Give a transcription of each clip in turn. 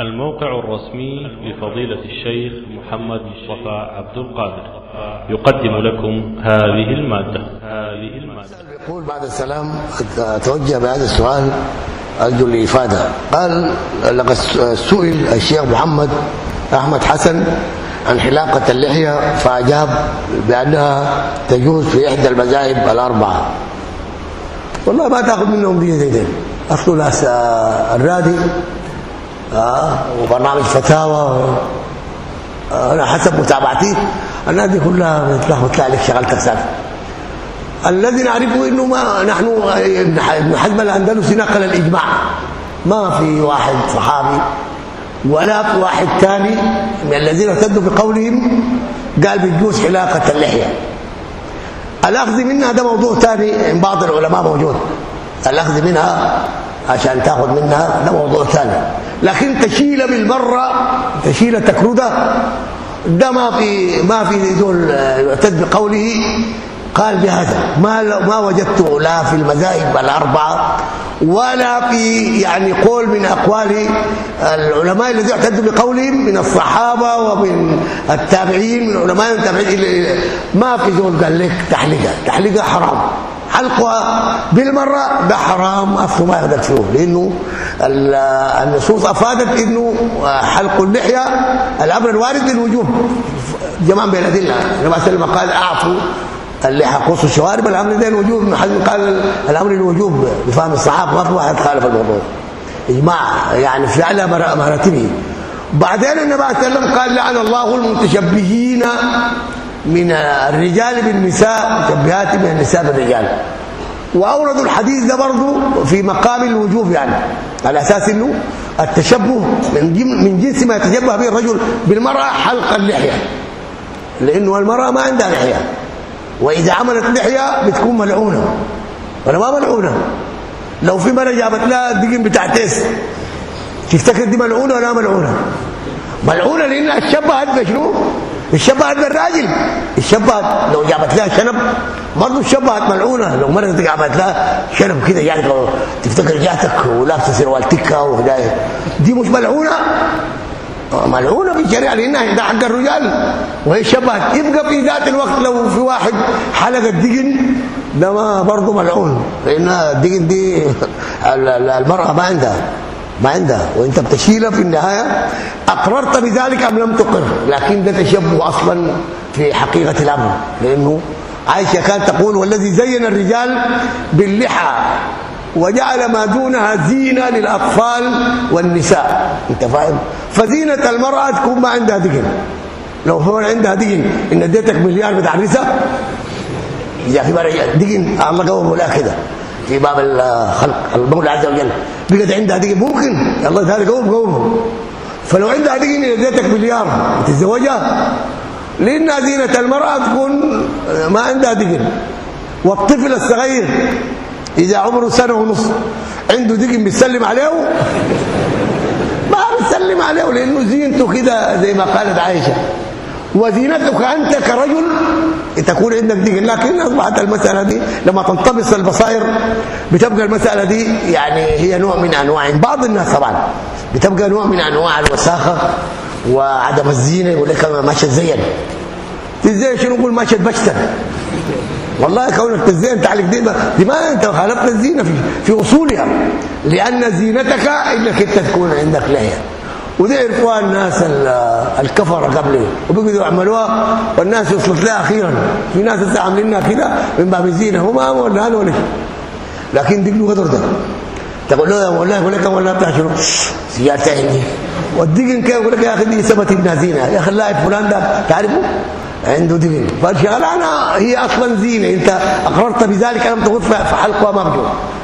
الموقع الرسمي لفضيلة الشيخ محمد مصطفى عبد القادر. يقدم لكم هذه المادة. هذه المادة يقول بعد السلام توجه بهذا السؤال أرجو الإفادة. قال لقد سئل الشيخ محمد أحمد حسن عن حلاقة اللحية فأجاب بأنها تجوز في إحدى المذاهب الأربعة. والله ما تأخذ منهم دي زي أصل الرادي آه وبرنامج فتاوى. آه أنا حسب متابعتي الناس دي كلها بتطلع لك شغلتك ساكت الذي نعرفه إنه ما نحن ابن حزم الأندلسي نقل الإجماع. ما في واحد صحابي ولا واحد ثاني من الذين ارتدوا بقولهم قال بيجوز حلاقة اللحية. الأخذ منها ده موضوع ثاني عند بعض العلماء موجود. الأخذ منها عشان تأخذ منها ده موضوع ثاني لكن تشيل بالمرة تشيل تكرده ده ما في ما في دول يعتد بقوله. قال بهذا ما ما وجدت لا في المذاهب الأربعة ولا في يعني قول من أقوال العلماء الذين اعتدوا بقولهم من الصحابة ومن التابعين من علماء التابعين. ما في زول قال لك تحليقه تحليقه حرام. حلقها بالمرة ده حرام. اصله ما يقدر فيه لأنه النصوص افادت إنه حلق اللحية الأمر الوارد للوجوب جماعة بين الأدلة النبي صلى الله عليه وسلم قال أعفوا اللحى قص الشوارب الأمر ده الوجوب حزم قال الأمر الوجوب بفهم الصحابة ما في واحد خالف الموضوع. إجماع يعني في أعلى مراتبه. بعدين النبي صلى الله عليه وسلم قال لعن الله المتشبهين من الرجال بالنساء مشبهات من النساء بالرجال. واوردوا الحديث ده برضه في مقام الوجوب يعني على أساس إنه التشبه من من جنس ما يتشبه به الرجل بالمرأة حلق اللحيه لأنه المرأة ما عندها لحية. وإذا عملت لحية بتكون ملعونة. ولا ما ملعونة؟ لو في مرة جابت لها دقن بتاع تيس تفتكر دي ملعونة ولا ملعونة؟ ملعونة لأنها اتشبهت بشنو؟ اتشبهت بالراجل. اتشبهت لو جابت لها شنب برضه اتشبهت ملعونة. لو مره جابت لها شنب كده يعني تفتكر جاتك ولابسة سروال تكة وهدايه دي مش ملعونة؟ ملعونة في الشريعة لأنها ده حق الرجال. وهي شبهت يبقى في ذات الوقت لو في واحد حلقه دقن ده ما برضه ملعون. لأن الدقن دي المرأة ما عندها. ما عندها. وإنت بتشيلها في النهاية. أقررت بذلك أم لم تقر؟ لكن ده تشبه أصلا في حقيقة الأمر. لأنه عائشة كانت تقول والذي زين الرجال باللحى وجعل ما دونها زينة للأطفال والنساء. أنت فاهم؟ فزينة المرأة تكون ما عندها دقن. لو هو عندها دقن إن اديتك مليار بتاع النساء يا أخي دقن الله قوم ولا كده في باب الخلق المولى عز وجل. بقت عندها دقن ممكن. الله تعالى قوم قوم. فلو عندها دقن اديتك مليار تتزوجها. لأن زينة المرأة تكون ما عندها دقن. والطفل الصغير إذا عمره سنة ونص عنده دقن بيسلم عليه؟ ما بيسلم عليه لأنه زينته كده زي ما قالت عائشة. وزينتك أنت كرجل تكون عندك دقن لكن أصبحت المسألة دي لما تنطبس البصائر بتبقى المسألة دي يعني هي نوع من أنواع. بعض الناس طبعا بتبقى نوع من أنواع الوساخة وعدم الزينة يقول لك ماشي تزين تزين شنو نقول ماشي بشتر والله كونك تزين تعلق دي دي ما أنت خالفت الزينة في في أصولها. لأن زينتك إنك أنت تكون عندك لحيه ودي عرفوها الناس الكفره قبل وبيقعدوا يعملوها. والناس وصلت لها أخيرا. في ناس لسه عاملينها كده من باب الزينة. هم ما ولا هذا ولا لكن دي له قدر ده. تقول له والله يقول لك والله بتاع شنو؟ سيارته عندي. والدقن كيف؟ يقول لك يا أخي دي ثبت ابن زينة. يا أخي اللاعب فلان ده تعرفه؟ عنده دقن. فالشغلانه هي أصلا زينة. أنت أقررت بذلك لم تقول فحلقها مرجو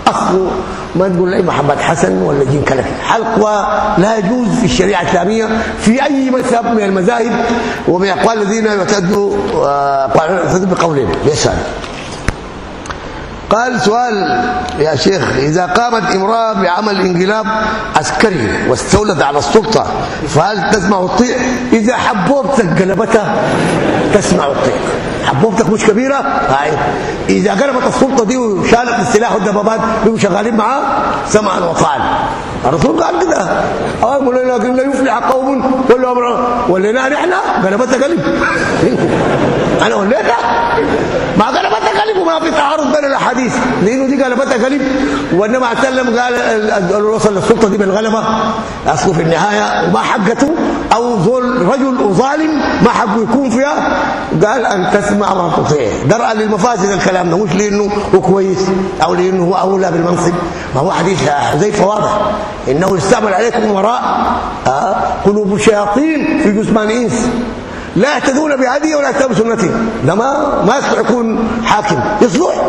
أصل ما تقول لي محمد حسن ولا جين كلفي حلقها لا يجوز في الشريعة الإسلامية في أي مذهب من المذاهب ومن أقوال الذين يعتدوا بقولهم. يسأل. قال سؤال يا شيخ إذا قامت امرأة بعمل انقلاب عسكري واستولت على السلطة فهل تسمع الطيع إذا حبوبتك قلبتها تسمع الطيع حبوبتك مش كبيرة؟ هاي. إذا قلبت السلطة دي وشالت السلاح والدبابات بيبقوا شغالين معاه؟ سمعا وطاعا الرسول قال كده. آه لكن لا يفلح قوم ولا أمر ولينا نحن؟ غلبتك قلب. أنا وليتها ما غلبتك وما في تعارض بين الأحاديث. لأنه دي غلبتك قلب والنبي عليه قال وصل للسلطه دي بالغلبه أصله في النهاية وما حقته أو ظل رجل ظالم ما حقه يكون فيها. قال أن تسمع ما تطيع درءا للمفاسد الكلام ده مش لأنه هو كويس أو لأنه هو أولى بالمنصب. ما هو حديث حذيفه واضح إنه يستعمل عليكم امراء آه قلوب شياطين في جثمان انس لا يهتدون بهديه ولا يهتدون بسنته. ده ما ما يصلح يكون حاكم. يصلح.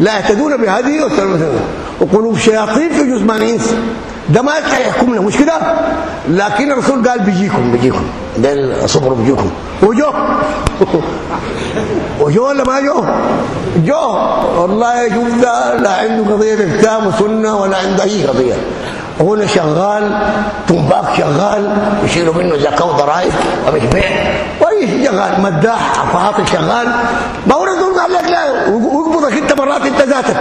لا يهتدون بهديه ولا يهتدون وقلوب شياطين في جثمان انس ده ما يصلح يحكم له مش كده؟ لكن الرسول قال بيجيكم بيجيكم. ده صبروا بيجيكم. وجو. وجو ولا ما جو؟ جو. والله شوف ده لا عنده قضية كتاب وسنه ولا عنده أي قضية. هنا شغال تنباك شغال يشيلوا منه زكاة وضرائب ومش بيع. واي شغال مداح عفاطي شغال. ما هو الرسول قال لك لا ويقبضك انت مرات انت ذاتك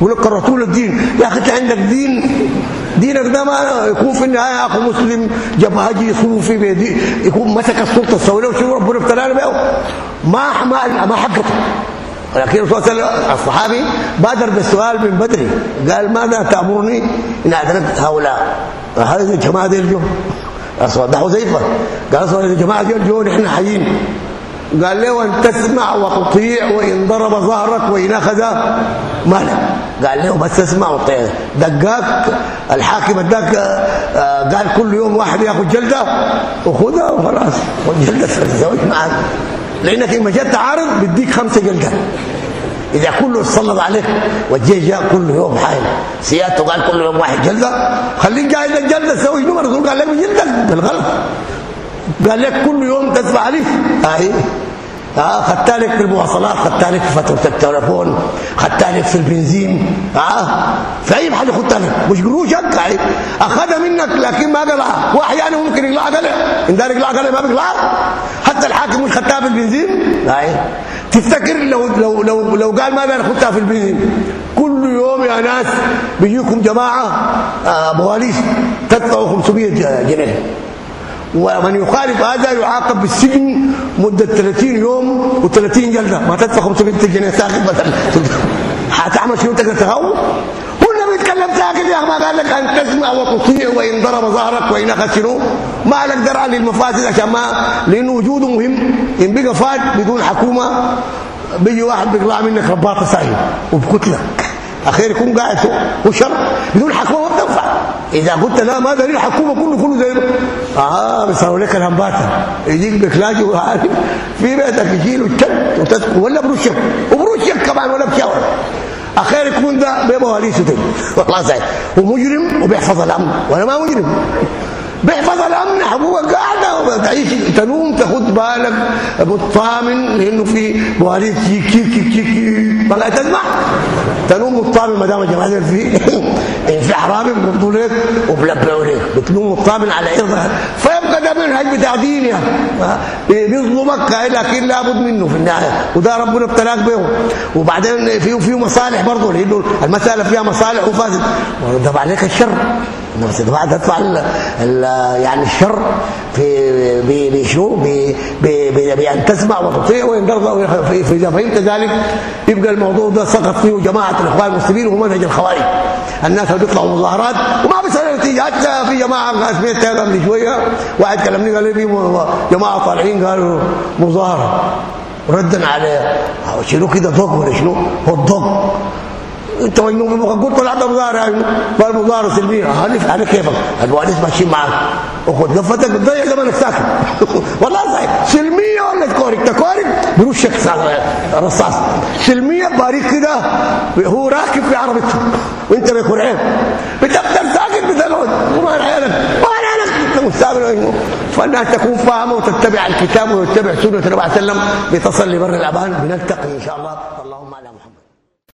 يقول لك كرهتوا الدين يا أخي أنت عندك دين؟ دينك ده ما يكون في النهاية أخو مسلم جبهجي يصوم في بيدي يكون مسك السلطة السوريه وشو ربنا بيه ما ما ما حقته ولكن الرسول صلى الله عليه الصحابي بادر بالسؤال من بدري قال ماذا تأمرني إن أدركت هؤلاء؟ هذه الجماعة دي ده حذيفة. قال الجماعه دي الجو نحن حيين. قال له ان تسمع وتطيع وإن ضرب ظهرك وإن أخذ مالك قال له بس تسمع وتطيع دقاك الحاكم اداك قال كل يوم واحد يأخذ جلدة وخذها وخلاص. والجلدة تزوج معك. لأنك ان جت عارض بديك خمسة جلدات إذا كله صلب عليك والجيش جاء كل يوم حايل سيادته قال كل يوم واحد جلدة. خليك قاعد الجلده سوي شنو الرسول قال لك بجلدك بالغلط. قال لك كل يوم تدفع لي اهي آه خدت لك في المواصلات خدت لك في فاتوره التليفون خدت لك في البنزين. آه في أي محل خدت لك. مش قروشك يعني أخذها منك لكن ما قلعها. واحيانا ممكن يقلع قلع. إن دار يقلع قلع ما بيقلعها حتى الحاكم مش خدتها في البنزين اهي تفتكر لو لو لو لو قال ما خدتها في البنزين كل يوم يا ناس بيجيكم جماعة آه بواليس تدفعوا 500 جنيه. ومن يخالف هذا يعاقب بالسجن مدة 30 يوم و30 جلدة. ما تدفع 500 جنيه ساكت مثلا. هتعمل شنو تقدر تهو ما قال لك أن تسمع وتطيع وإن ضرب ظهرك وإن اخذ ما لك درع للمفاسد عشان ما لأنه وجوده مهم. إن بقى فات بدون حكومة بيجي واحد بيطلع منك رباطه سايب وبكتلك أخير يكون قاعد هو شر. بدون حكومة ما بتنفع. إذا قلت لا ما دليل الحكومة كله كله زي آه بيصاروا لك الهمباته يجيك بكلاجي وعارف في بيتك يشيلوا التل وتسكو ولا برشك وبرشك كمان ولا بشاور. يكون ده تاني والله زي ومجرم وبيحفظ الأمن. وأنا ما مجرم. بيحفظ الأمن. حقوقك قاعدة وتعيش تنوم تاخد بالك. مطمن لأنه في مواليد كي كي كي كي. ما تسمع. تنوم مطمن ما دام الجماعه في في حرامي بيقبضوا لك. وبلبوا بتنوم مطمن على عرضها فيبقى ده منهج بتاع دين يعني بيظلمك لكن لابد منه. في النهاية. وده ربنا ابتلاك به وبعدين في في مصالح برضه. لأنه المسألة فيها مصالح وفاسد. وده عليك الشر. بعد تدفع يعني الشر في بشنو بأن تسمع وتطيع وإن ترضى فاذا فهمت ذلك؟ يبقى الموضوع ده سقط فيه جماعة الإخوان المسلمين وهو منهج الخوارج. الناس اللي بيطلعوا مظاهرات وما بيصير نتيجة. حتى في جماعة سمعت قبل شوية. واحد كلمني قال لي جماعة طالعين قالوا مظاهرة. ردا على شنو كده ضغط ولا شنو؟ هو الضغط انت مجنون قلت طلعت مظاهره فالمظاهره سلميه هنف على كيفك؟ الوالد ماشيين معاك وخد قفتك بتضيع زمانك ساكت والله صحيح. سلمية ولا تكورك تكورك برشك رصاص. سلمية باريك كده هو راكب في عربيته. وانت بكرعين بتفضل ساكت بتلعب وما عيالك مستعمل فالناس تكون فاهمة وتتبع الكتاب وتتبع سنة النبي صلى الله عليه وسلم. لتصل لبر الامان بنلتقي إن شاء الله.